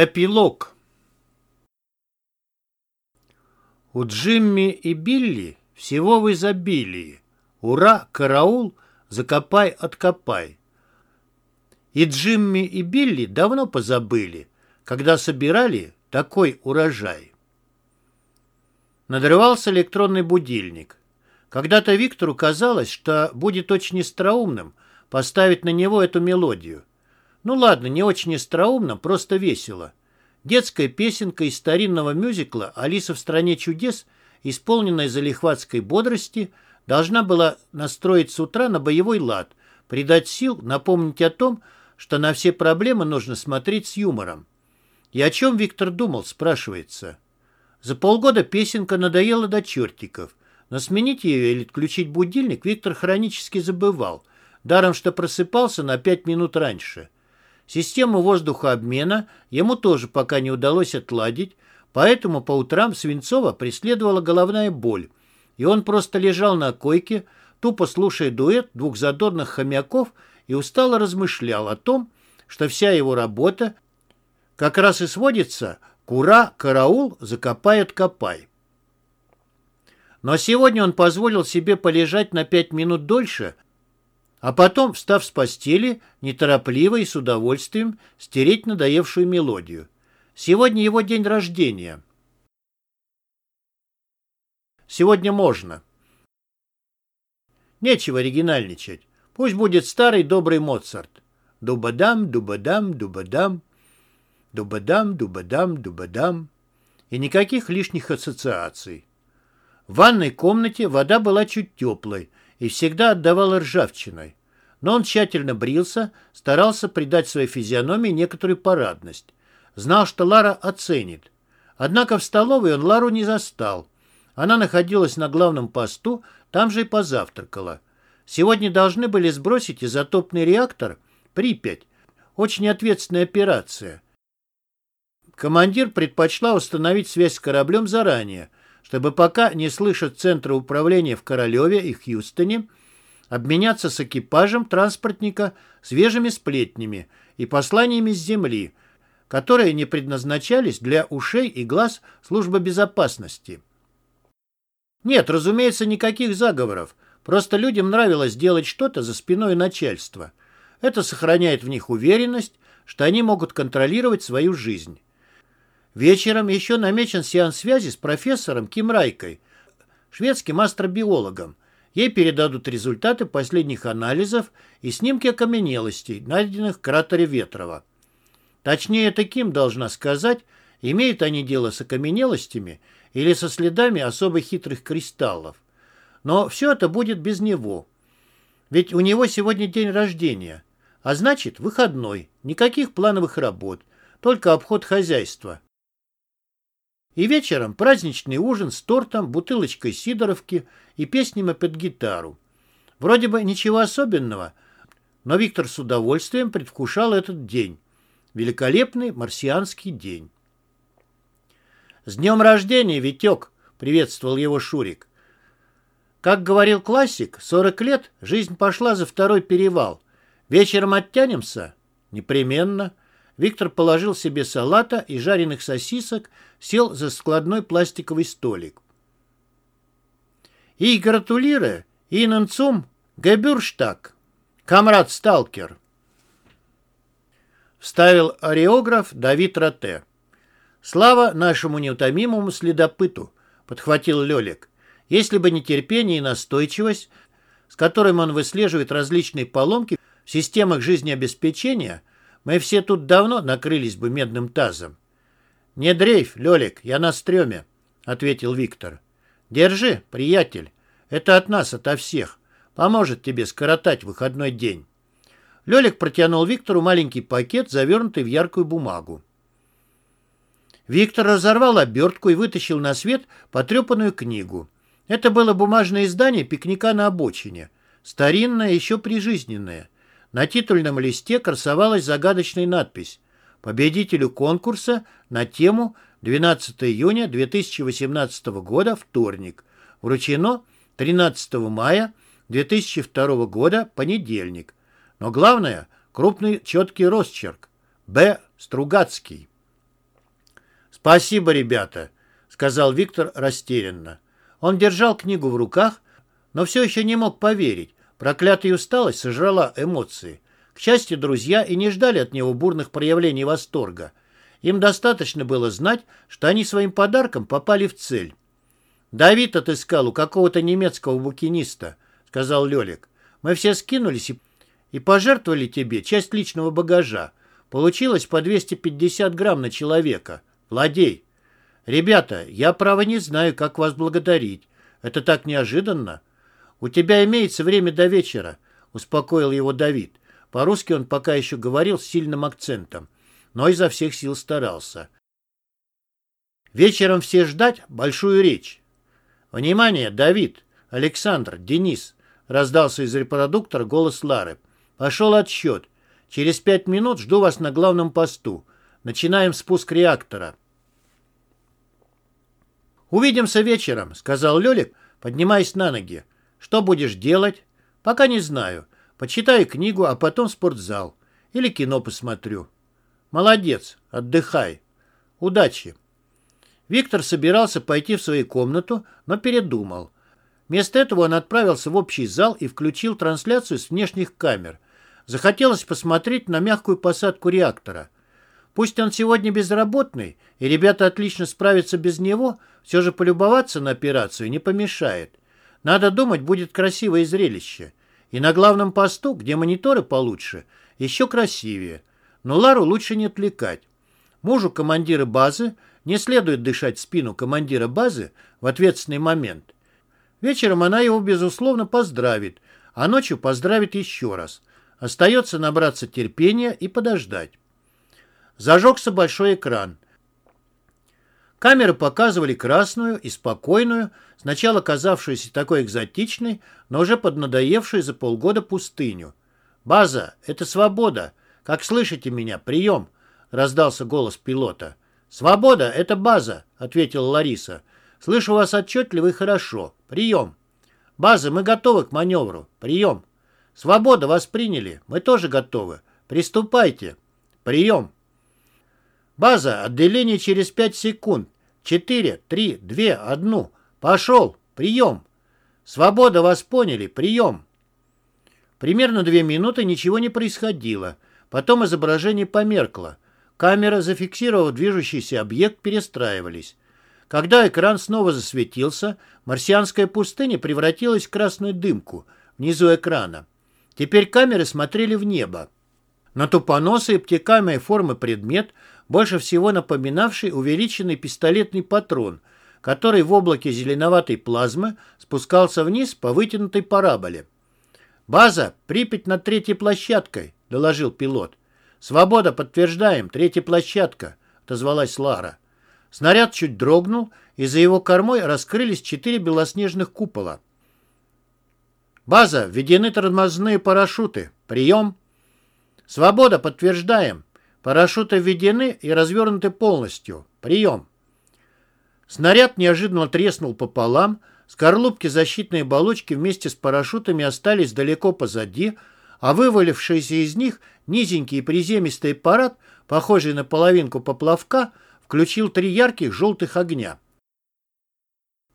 Эпилог У Джимми и Билли всего в изобилии. Ура, караул, закопай, откопай. И Джимми и Билли давно позабыли, когда собирали такой урожай. Надрывался электронный будильник. Когда-то Виктору казалось, что будет очень остроумным поставить на него эту мелодию. Ну ладно, не очень остроумно, просто весело. Детская песенка из старинного мюзикла «Алиса в стране чудес», исполненная залихватской бодрости, должна была настроить с утра на боевой лад, придать сил, напомнить о том, что на все проблемы нужно смотреть с юмором. И о чем Виктор думал, спрашивается. За полгода песенка надоела до чертиков, но сменить ее или отключить будильник Виктор хронически забывал, даром что просыпался на пять минут раньше. Систему воздухообмена ему тоже пока не удалось отладить, поэтому по утрам Свинцова преследовала головная боль, и он просто лежал на койке, тупо слушая дуэт двух задорных хомяков и устало размышлял о том, что вся его работа как раз и сводится «Кура, караул, закопает, копай». Но сегодня он позволил себе полежать на пять минут дольше, а потом, встав с постели, неторопливо и с удовольствием стереть надоевшую мелодию. Сегодня его день рождения. Сегодня можно. Нечего оригинальничать. Пусть будет старый добрый Моцарт. Дубадам, дубадам, дубадам. Дубадам, дубадам, дубадам. И никаких лишних ассоциаций. В ванной комнате вода была чуть теплой, и всегда отдавал ржавчиной. Но он тщательно брился, старался придать своей физиономии некоторую парадность. Знал, что Лара оценит. Однако в столовой он Лару не застал. Она находилась на главном посту, там же и позавтракала. Сегодня должны были сбросить изотопный реактор Припять. Очень ответственная операция. Командир предпочла установить связь с кораблем заранее – чтобы пока не слышат центры управления в Королеве и Хьюстоне, обменяться с экипажем транспортника свежими сплетнями и посланиями с земли, которые не предназначались для ушей и глаз службы безопасности. Нет, разумеется, никаких заговоров, просто людям нравилось делать что-то за спиной начальства. Это сохраняет в них уверенность, что они могут контролировать свою жизнь. Вечером еще намечен сеанс связи с профессором Ким Райкой, шведским астробиологом. Ей передадут результаты последних анализов и снимки окаменелостей, найденных в кратере Ветрова. Точнее, это Ким должна сказать, имеют они дело с окаменелостями или со следами особо хитрых кристаллов. Но все это будет без него. Ведь у него сегодня день рождения, а значит выходной, никаких плановых работ, только обход хозяйства. И вечером праздничный ужин с тортом, бутылочкой сидоровки и песнями под гитару. Вроде бы ничего особенного, но Виктор с удовольствием предвкушал этот день. Великолепный марсианский день. «С днем рождения, Витек!» — приветствовал его Шурик. Как говорил классик, 40 лет жизнь пошла за второй перевал. Вечером оттянемся? Непременно. Виктор положил себе салата и жареных сосисок, сел за складной пластиковый столик. «И гратулире, Ihnen zum Geburtstag, камрад Сталкер!» Вставил ареограф Давид Роте. «Слава нашему неутомимому следопыту!» — подхватил Лелик. «Если бы не терпение и настойчивость, с которым он выслеживает различные поломки в системах жизнеобеспечения, мы все тут давно накрылись бы медным тазом. «Не дрейф, Лёлик, я на стреме», — ответил Виктор. «Держи, приятель. Это от нас, ото всех. Поможет тебе скоротать выходной день». Лёлик протянул Виктору маленький пакет, завернутый в яркую бумагу. Виктор разорвал обертку и вытащил на свет потрепанную книгу. Это было бумажное издание пикника на обочине. Старинное, еще прижизненное. На титульном листе красовалась загадочная надпись «Победителю конкурса на тему 12 июня 2018 года, вторник. Вручено 13 мая 2002 года, понедельник. Но главное – крупный четкий росчерк. Б. Стругацкий. «Спасибо, ребята», — сказал Виктор растерянно. Он держал книгу в руках, но все еще не мог поверить. Проклятая усталость сожрала эмоции. К счастью, друзья и не ждали от него бурных проявлений восторга. Им достаточно было знать, что они своим подарком попали в цель. «Давид отыскал у какого-то немецкого букиниста», — сказал Лелик. «Мы все скинулись и, и пожертвовали тебе часть личного багажа. Получилось по 250 грамм на человека. Владей. Ребята, я, право, не знаю, как вас благодарить. Это так неожиданно. У тебя имеется время до вечера», — успокоил его Давид. По-русски он пока еще говорил с сильным акцентом, но изо всех сил старался. «Вечером все ждать большую речь». «Внимание, Давид, Александр, Денис!» — раздался из репродуктора голос Лары. «Пошел отсчет. Через пять минут жду вас на главном посту. Начинаем спуск реактора». «Увидимся вечером», — сказал Лёлик, поднимаясь на ноги. «Что будешь делать?» «Пока не знаю. Почитаю книгу, а потом спортзал. Или кино посмотрю». «Молодец. Отдыхай. Удачи». Виктор собирался пойти в свою комнату, но передумал. Вместо этого он отправился в общий зал и включил трансляцию с внешних камер. Захотелось посмотреть на мягкую посадку реактора. Пусть он сегодня безработный, и ребята отлично справятся без него, все же полюбоваться на операцию не помешает. Надо думать, будет красивое зрелище. И на главном посту, где мониторы получше, еще красивее. Но Лару лучше не отвлекать. Мужу командира базы не следует дышать в спину командира базы в ответственный момент. Вечером она его, безусловно, поздравит, а ночью поздравит еще раз. Остается набраться терпения и подождать. Зажегся большой экран. Камеры показывали красную и спокойную, сначала казавшуюся такой экзотичной, но уже поднадоевшую за полгода пустыню. «База, это свобода! Как слышите меня? Прием!» — раздался голос пилота. «Свобода — это база», — ответила Лариса. «Слышу вас отчетливо и хорошо. Прием». «База, мы готовы к маневру. Прием». «Свобода, вас приняли. Мы тоже готовы. Приступайте». «Прием». «База, отделение через пять секунд. Четыре, три, две, одну. Пошел. Прием». «Свобода, вас поняли. Прием». Примерно две минуты ничего не происходило. Потом изображение померкло. Камера, зафиксировав движущийся объект, перестраивались. Когда экран снова засветился, марсианская пустыня превратилась в красную дымку внизу экрана. Теперь камеры смотрели в небо. На тупоносый обтекаемой формы предмет, больше всего напоминавший увеличенный пистолетный патрон, который в облаке зеленоватой плазмы спускался вниз по вытянутой параболе. «База, Припять над третьей площадкой», — доложил пилот. «Свобода, подтверждаем, третья площадка», — отозвалась Лара. Снаряд чуть дрогнул, и за его кормой раскрылись четыре белоснежных купола. «База, введены тормозные парашюты. Прием!» «Свобода, подтверждаем. Парашюты введены и развернуты полностью. Прием!» Снаряд неожиданно треснул пополам, скорлупки защитной оболочки вместе с парашютами остались далеко позади, а вывалившийся из них низенький приземистый аппарат, похожий на половинку поплавка, включил три ярких желтых огня.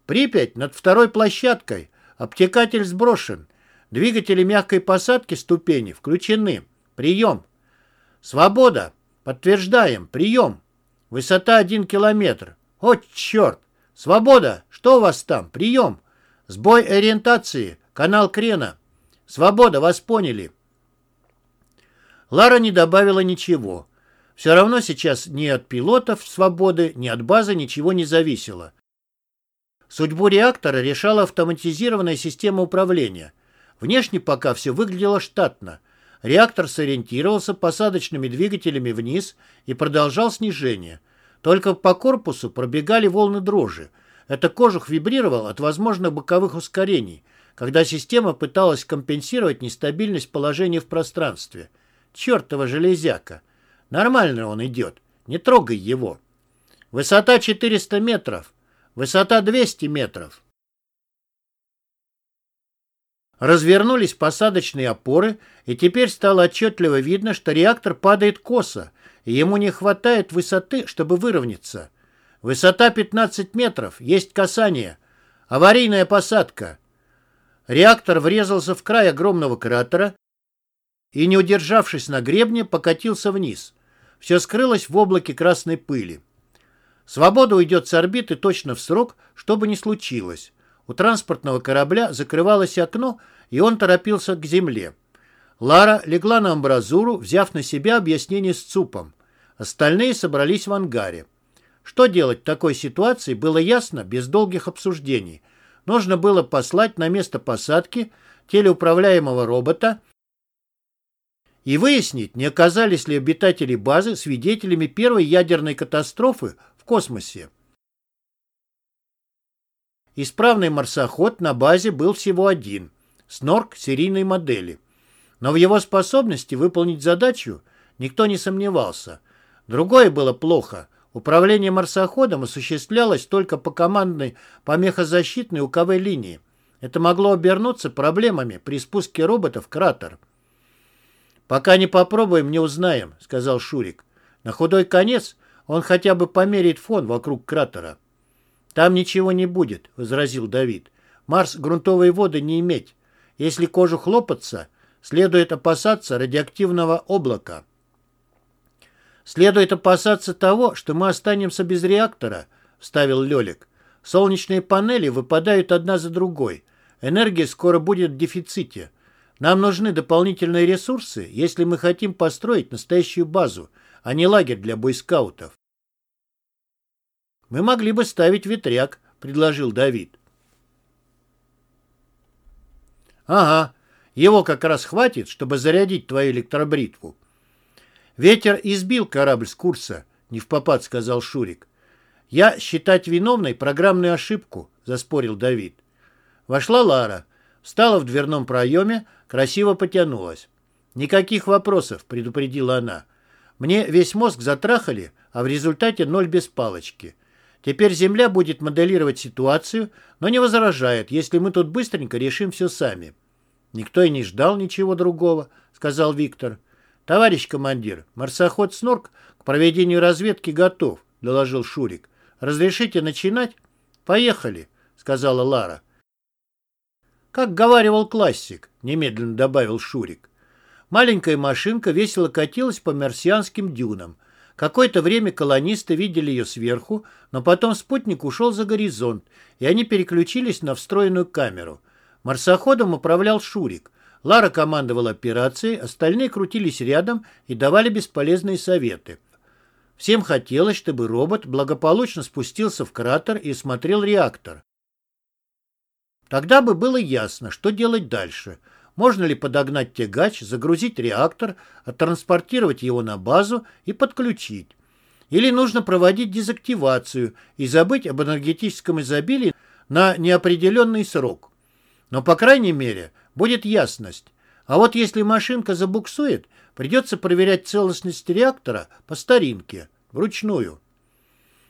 Припять над второй площадкой. Обтекатель сброшен. Двигатели мягкой посадки ступени включены. Прием. Свобода. Подтверждаем. Прием. Высота один километр. О, черт. Свобода. Что у вас там? Прием. Сбой ориентации. Канал крена. Свобода, вас поняли. Лара не добавила ничего. Все равно сейчас ни от пилотов свободы, ни от базы ничего не зависело. Судьбу реактора решала автоматизированная система управления. Внешне пока все выглядело штатно. Реактор сориентировался посадочными двигателями вниз и продолжал снижение. Только по корпусу пробегали волны дрожи. Это кожух вибрировал от возможных боковых ускорений, когда система пыталась компенсировать нестабильность положения в пространстве. Чертова железяка! Нормально он идет, не трогай его. Высота 400 метров, высота 200 метров. Развернулись посадочные опоры, и теперь стало отчетливо видно, что реактор падает косо, и ему не хватает высоты, чтобы выровняться. Высота 15 метров, есть касание. Аварийная посадка. Реактор врезался в край огромного кратера и, не удержавшись на гребне, покатился вниз. Все скрылось в облаке красной пыли. Свобода уйдет с орбиты точно в срок, что бы ни случилось. У транспортного корабля закрывалось окно, и он торопился к земле. Лара легла на амбразуру, взяв на себя объяснение с ЦУПом. Остальные собрались в ангаре. Что делать в такой ситуации, было ясно без долгих обсуждений. Нужно было послать на место посадки телеуправляемого робота и выяснить, не оказались ли обитатели базы свидетелями первой ядерной катастрофы в космосе. Исправный марсоход на базе был всего один – снорк серийной модели. Но в его способности выполнить задачу никто не сомневался. Другое было плохо. Управление марсоходом осуществлялось только по командной помехозащитной УКВ линии. Это могло обернуться проблемами при спуске робота в кратер. «Пока не попробуем, не узнаем», — сказал Шурик. «На худой конец он хотя бы померяет фон вокруг кратера». «Там ничего не будет», — возразил Давид. «Марс грунтовые воды не иметь. Если кожу хлопаться, следует опасаться радиоактивного облака. «Следует опасаться того, что мы останемся без реактора», — вставил Лелик. «Солнечные панели выпадают одна за другой. Энергия скоро будет в дефиците. Нам нужны дополнительные ресурсы, если мы хотим построить настоящую базу, а не лагерь для бойскаутов». «Мы могли бы ставить ветряк», — предложил Давид. «Ага, его как раз хватит, чтобы зарядить твою электробритву. Ветер избил корабль с курса, не в попад сказал Шурик. Я считать виновной программную ошибку, заспорил Давид. Вошла Лара, встала в дверном проеме, красиво потянулась. «Никаких вопросов», — предупредила она. «Мне весь мозг затрахали, а в результате ноль без палочки. Теперь Земля будет моделировать ситуацию, но не возражает, если мы тут быстренько решим все сами». «Никто и не ждал ничего другого», — сказал Виктор. «Товарищ командир, марсоход «Снорк» к проведению разведки готов», — доложил Шурик. «Разрешите начинать?» «Поехали», — сказала Лара. «Как говаривал классик», — немедленно добавил Шурик. Маленькая машинка весело катилась по марсианским дюнам. Какое-то время колонисты видели ее сверху, но потом спутник ушел за горизонт, и они переключились на встроенную камеру — Марсоходом управлял Шурик. Лара командовала операцией, остальные крутились рядом и давали бесполезные советы. Всем хотелось, чтобы робот благополучно спустился в кратер и смотрел реактор. Тогда бы было ясно, что делать дальше. Можно ли подогнать тягач, загрузить реактор, оттранспортировать его на базу и подключить. Или нужно проводить дезактивацию и забыть об энергетическом изобилии на неопределенный срок. Но, по крайней мере, будет ясность. А вот если машинка забуксует, придется проверять целостность реактора по старинке, вручную.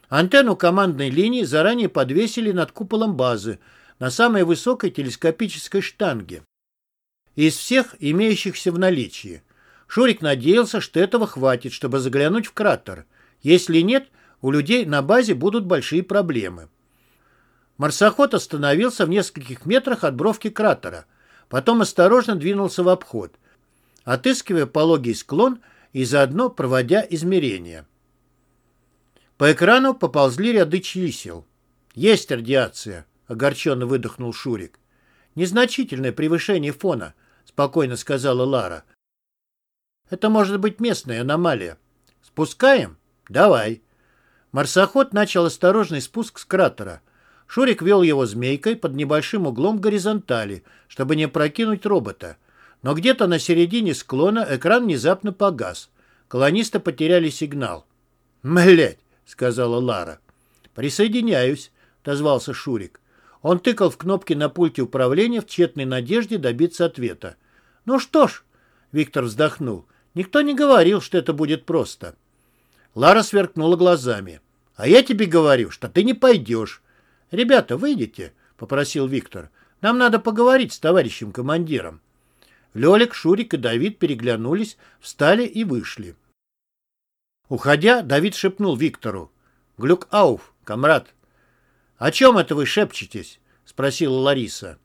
Антенну командной линии заранее подвесили над куполом базы на самой высокой телескопической штанге. Из всех имеющихся в наличии. Шурик надеялся, что этого хватит, чтобы заглянуть в кратер. Если нет, у людей на базе будут большие проблемы. Марсоход остановился в нескольких метрах от бровки кратера, потом осторожно двинулся в обход, отыскивая пологий склон и заодно проводя измерения. По экрану поползли ряды чисел. «Есть радиация», — огорченно выдохнул Шурик. «Незначительное превышение фона», — спокойно сказала Лара. «Это может быть местная аномалия. Спускаем? Давай». Марсоход начал осторожный спуск с кратера — Шурик вел его змейкой под небольшим углом горизонтали, чтобы не прокинуть робота. Но где-то на середине склона экран внезапно погас. Колонисты потеряли сигнал. «Млядь!» — сказала Лара. «Присоединяюсь», — отозвался Шурик. Он тыкал в кнопки на пульте управления в тщетной надежде добиться ответа. «Ну что ж», — Виктор вздохнул, — «никто не говорил, что это будет просто». Лара сверкнула глазами. «А я тебе говорю, что ты не пойдешь. «Ребята, выйдите», — попросил Виктор. «Нам надо поговорить с товарищем командиром». Лёлик, Шурик и Давид переглянулись, встали и вышли. Уходя, Давид шепнул Виктору. «Глюк ауф, комрад». «О чем это вы шепчетесь?» — спросила Лариса.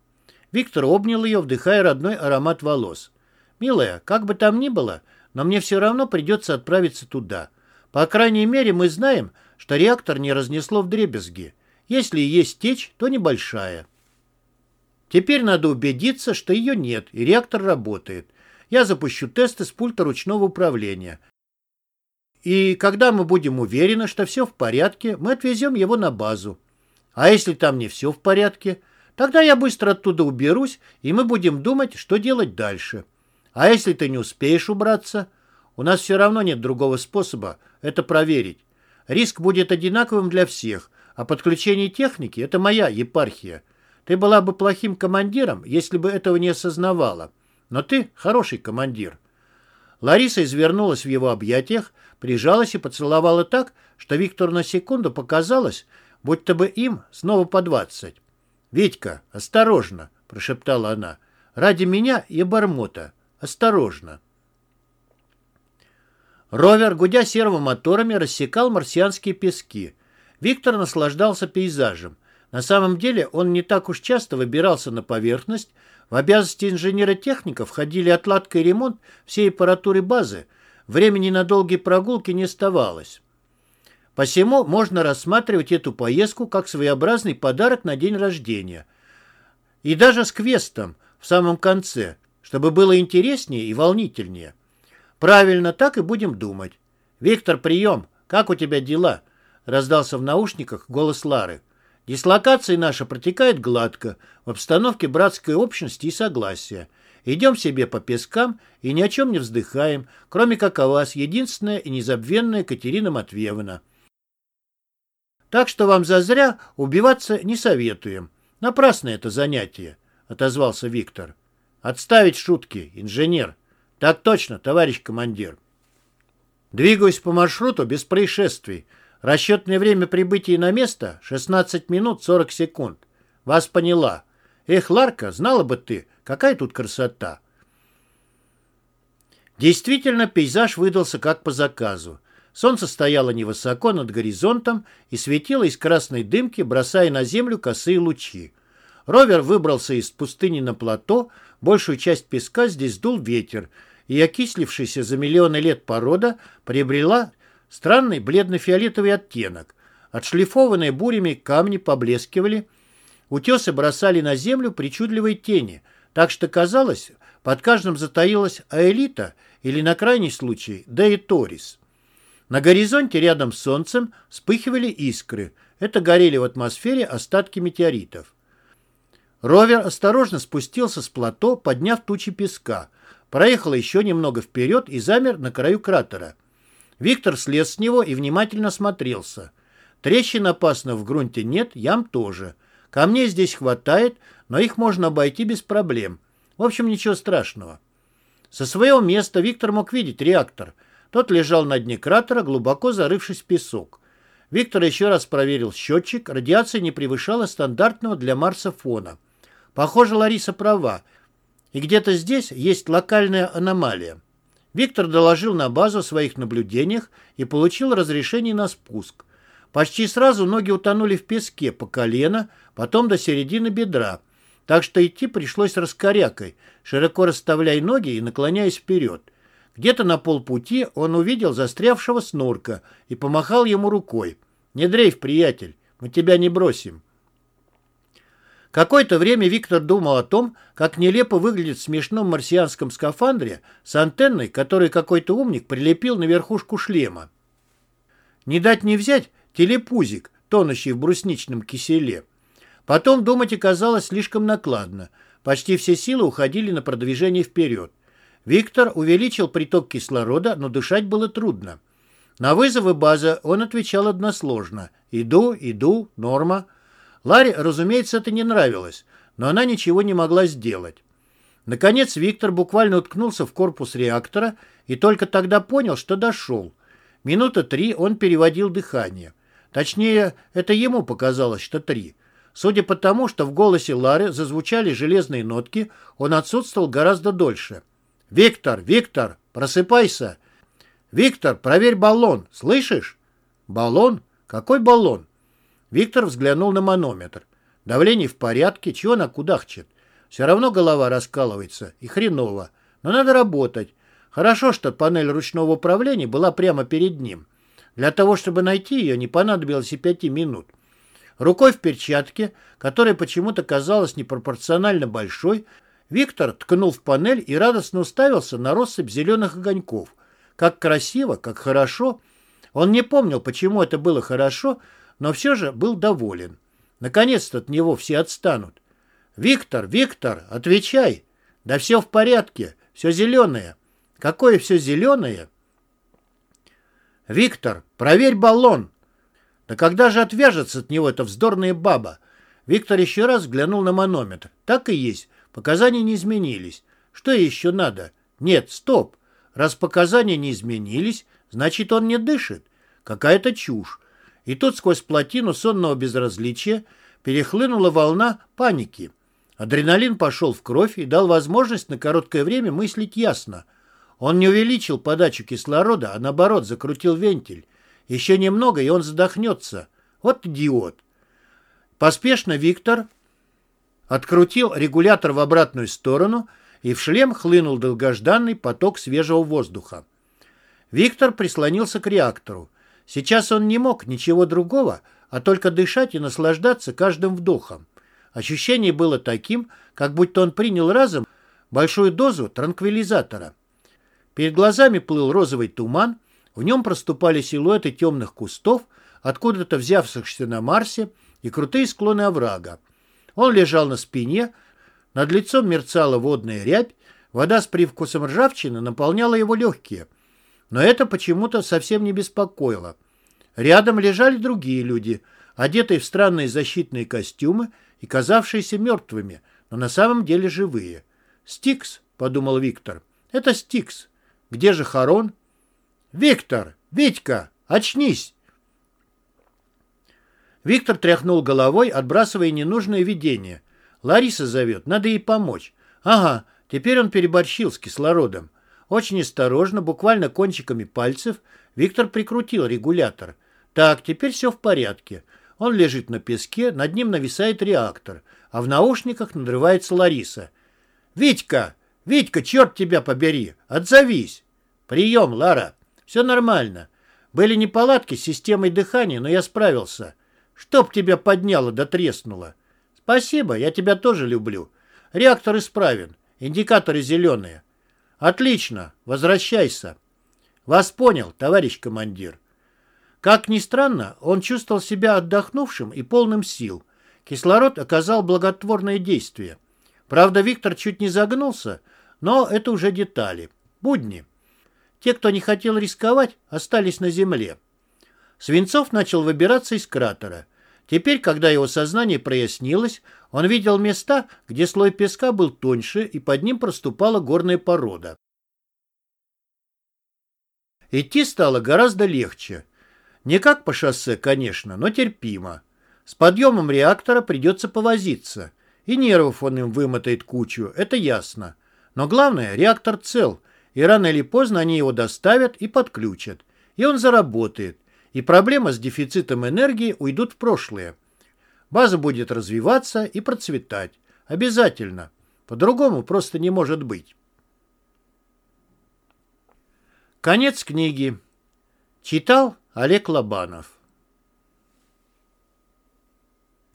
Виктор обнял ее, вдыхая родной аромат волос. «Милая, как бы там ни было, но мне все равно придется отправиться туда. По крайней мере, мы знаем, что реактор не разнесло в дребезги. Если и есть течь, то небольшая. Теперь надо убедиться, что ее нет, и реактор работает. Я запущу тесты с пульта ручного управления. И когда мы будем уверены, что все в порядке, мы отвезем его на базу. А если там не все в порядке, тогда я быстро оттуда уберусь, и мы будем думать, что делать дальше. А если ты не успеешь убраться, у нас все равно нет другого способа это проверить. Риск будет одинаковым для всех, а подключение техники – это моя епархия. Ты была бы плохим командиром, если бы этого не осознавала. Но ты хороший командир». Лариса извернулась в его объятиях, прижалась и поцеловала так, что Виктору на секунду показалось, будто бы им снова по двадцать. «Витька, осторожно!» – прошептала она. «Ради меня и Бармота. Осторожно!» Ровер, гудя сервомоторами, рассекал марсианские пески. Виктор наслаждался пейзажем. На самом деле он не так уж часто выбирался на поверхность. В обязанности инженера-техника входили отладка и ремонт всей аппаратуры базы. Времени на долгие прогулки не оставалось. Посему можно рассматривать эту поездку как своеобразный подарок на день рождения. И даже с квестом в самом конце, чтобы было интереснее и волнительнее. Правильно, так и будем думать. Виктор, прием. Как у тебя дела? Раздался в наушниках голос Лары. Дислокация наша протекает гладко, в обстановке братской общности и согласия. Идем себе по пескам и ни о чем не вздыхаем, кроме как о вас, единственная и незабвенная Катерина Матвеевна. Так что вам зазря убиваться не советуем. Напрасно это занятие, — отозвался Виктор. Отставить шутки, инженер. Так точно, товарищ командир. Двигаюсь по маршруту без происшествий. Расчетное время прибытия на место — 16 минут 40 секунд. Вас поняла. Эх, Ларка, знала бы ты, какая тут красота. Действительно, пейзаж выдался как по заказу. Солнце стояло невысоко над горизонтом и светило из красной дымки, бросая на землю косые лучи. Ровер выбрался из пустыни на плато, большую часть песка здесь дул ветер, и окислившаяся за миллионы лет порода приобрела странный бледно-фиолетовый оттенок. Отшлифованные бурями камни поблескивали, утесы бросали на землю причудливые тени, так что казалось, под каждым затаилась аэлита или, на крайний случай, деиторис. На горизонте рядом с Солнцем вспыхивали искры. Это горели в атмосфере остатки метеоритов. Ровер осторожно спустился с плато, подняв тучи песка проехал еще немного вперед и замер на краю кратера. Виктор слез с него и внимательно смотрелся. Трещин опасных в грунте нет, ям тоже. Камней здесь хватает, но их можно обойти без проблем. В общем, ничего страшного. Со своего места Виктор мог видеть реактор. Тот лежал на дне кратера, глубоко зарывшись в песок. Виктор еще раз проверил счетчик. Радиация не превышала стандартного для Марса фона. Похоже, Лариса права. И где-то здесь есть локальная аномалия. Виктор доложил на базу о своих наблюдениях и получил разрешение на спуск. Почти сразу ноги утонули в песке по колено, потом до середины бедра. Так что идти пришлось раскорякой, широко расставляя ноги и наклоняясь вперед. Где-то на полпути он увидел застрявшего снорка и помахал ему рукой. «Не дрейф, приятель, мы тебя не бросим». Какое-то время Виктор думал о том, как нелепо выглядит в смешном марсианском скафандре с антенной, которую какой-то умник прилепил на верхушку шлема. Не дать не взять телепузик, тонущий в брусничном киселе. Потом думать оказалось слишком накладно. Почти все силы уходили на продвижение вперед. Виктор увеличил приток кислорода, но дышать было трудно. На вызовы базы он отвечал односложно. «Иду, иду, норма». Ларе, разумеется, это не нравилось, но она ничего не могла сделать. Наконец Виктор буквально уткнулся в корпус реактора и только тогда понял, что дошел. Минута три он переводил дыхание. Точнее, это ему показалось, что три. Судя по тому, что в голосе Лары зазвучали железные нотки, он отсутствовал гораздо дольше. «Виктор! Виктор! Просыпайся! Виктор, проверь баллон! Слышишь?» «Баллон? Какой баллон?» Виктор взглянул на манометр. Давление в порядке, чего она кудахчет? Все равно голова раскалывается, и хреново. Но надо работать. Хорошо, что панель ручного управления была прямо перед ним. Для того, чтобы найти ее, не понадобилось и пяти минут. Рукой в перчатке, которая почему-то казалась непропорционально большой, Виктор ткнул в панель и радостно уставился на россыпь зеленых огоньков. Как красиво, как хорошо. Он не помнил, почему это было хорошо, но все же был доволен. Наконец-то от него все отстанут. «Виктор, Виктор, отвечай! Да все в порядке, все зеленое. Какое все зеленое?» «Виктор, проверь баллон!» «Да когда же отвяжется от него эта вздорная баба?» Виктор еще раз взглянул на манометр. «Так и есть. Показания не изменились. Что еще надо? Нет, стоп. Раз показания не изменились, значит, он не дышит. Какая-то чушь. И тут сквозь плотину сонного безразличия перехлынула волна паники. Адреналин пошел в кровь и дал возможность на короткое время мыслить ясно. Он не увеличил подачу кислорода, а наоборот закрутил вентиль. Еще немного, и он задохнется. Вот идиот. Поспешно Виктор открутил регулятор в обратную сторону, и в шлем хлынул долгожданный поток свежего воздуха. Виктор прислонился к реактору. Сейчас он не мог ничего другого, а только дышать и наслаждаться каждым вдохом. Ощущение было таким, как будто он принял разом большую дозу транквилизатора. Перед глазами плыл розовый туман, в нем проступали силуэты темных кустов, откуда-то взявшихся на Марсе, и крутые склоны оврага. Он лежал на спине, над лицом мерцала водная рябь, вода с привкусом ржавчины наполняла его легкие. Но это почему-то совсем не беспокоило. Рядом лежали другие люди, одетые в странные защитные костюмы и казавшиеся мертвыми, но на самом деле живые. «Стикс», — подумал Виктор, — «это Стикс. Где же Харон?» «Виктор! Витька! Очнись!» Виктор тряхнул головой, отбрасывая ненужное видение. «Лариса зовет, надо ей помочь». «Ага, теперь он переборщил с кислородом». Очень осторожно, буквально кончиками пальцев, Виктор прикрутил регулятор. «Так, теперь все в порядке. Он лежит на песке, над ним нависает реактор, а в наушниках надрывается Лариса. «Витька! Витька, черт тебя побери! Отзовись!» «Прием, Лара! Все нормально. Были неполадки с системой дыхания, но я справился. Чтоб тебя подняло да треснуло. Спасибо, я тебя тоже люблю. Реактор исправен, индикаторы зеленые. Отлично, возвращайся. Вас понял, товарищ командир. Как ни странно, он чувствовал себя отдохнувшим и полным сил. Кислород оказал благотворное действие. Правда, Виктор чуть не загнулся, но это уже детали. Будни. Те, кто не хотел рисковать, остались на земле. Свинцов начал выбираться из кратера. Теперь, когда его сознание прояснилось, он видел места, где слой песка был тоньше, и под ним проступала горная порода. Идти стало гораздо легче. Не как по шоссе, конечно, но терпимо. С подъемом реактора придется повозиться. И нервов он им вымотает кучу, это ясно. Но главное, реактор цел, и рано или поздно они его доставят и подключат. И он заработает. И проблемы с дефицитом энергии уйдут в прошлое. База будет развиваться и процветать. Обязательно. По-другому просто не может быть. Конец книги. Читал Олег Лобанов